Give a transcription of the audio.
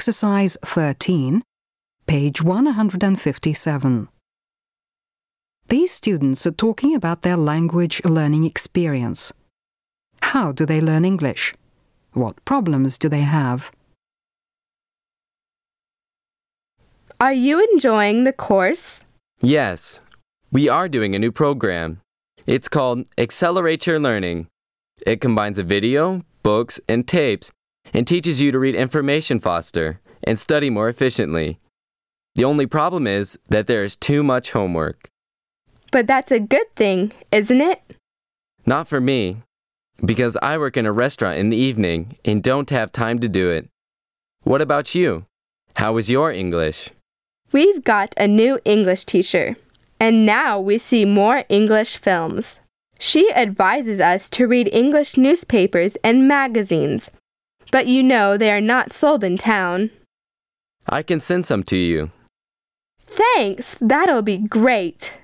exercise 13, page 157. These students are talking about their language learning experience. How do they learn English? What problems do they have? Are you enjoying the course? Yes, we are doing a new program. It's called Accelerate Your Learning. It combines a video, books, and tapes and teaches you to read information faster and study more efficiently. The only problem is that there is too much homework. But that's a good thing, isn't it? Not for me, because I work in a restaurant in the evening and don't have time to do it. What about you? How is your English? We've got a new English teacher, and now we see more English films. She advises us to read English newspapers and magazines, but you know they are not sold in town. I can send some to you. Thanks, that'll be great.